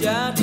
Jah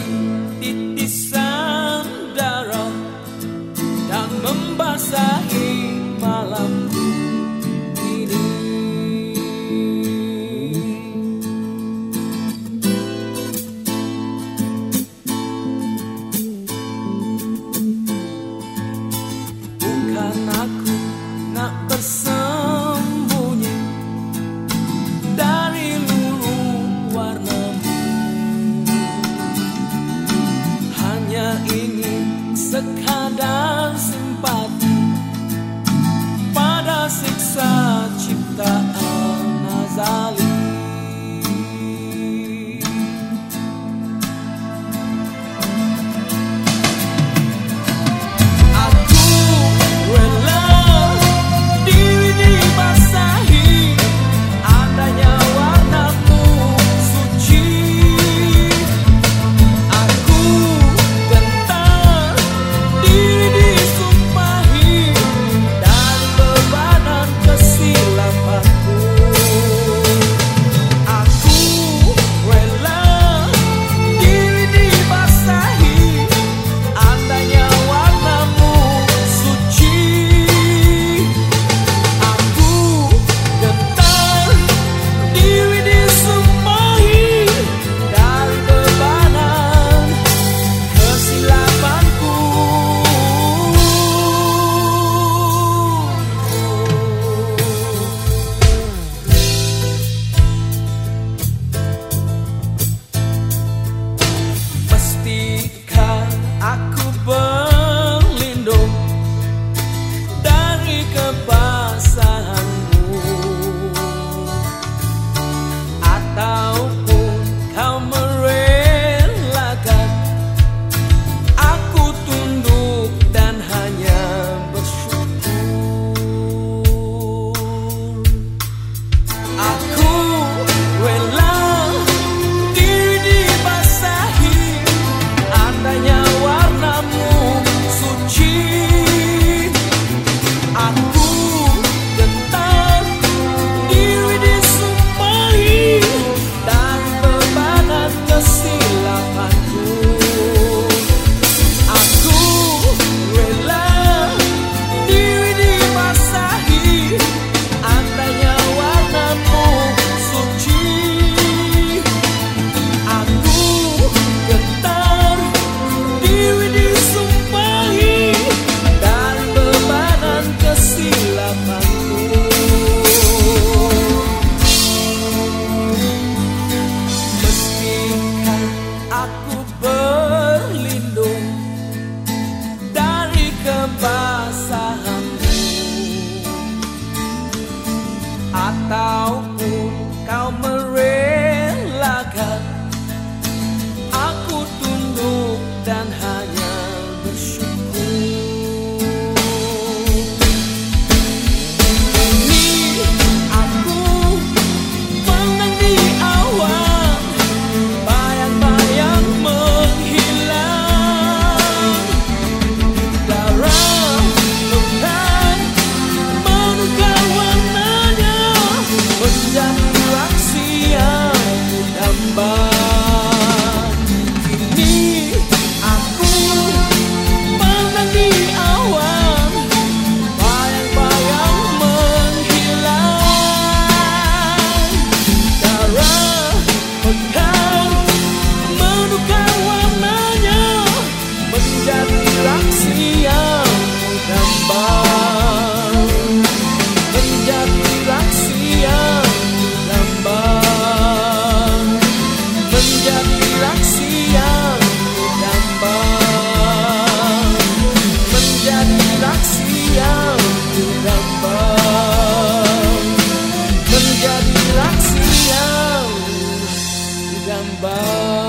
Atalho. Roxy, oh, you, you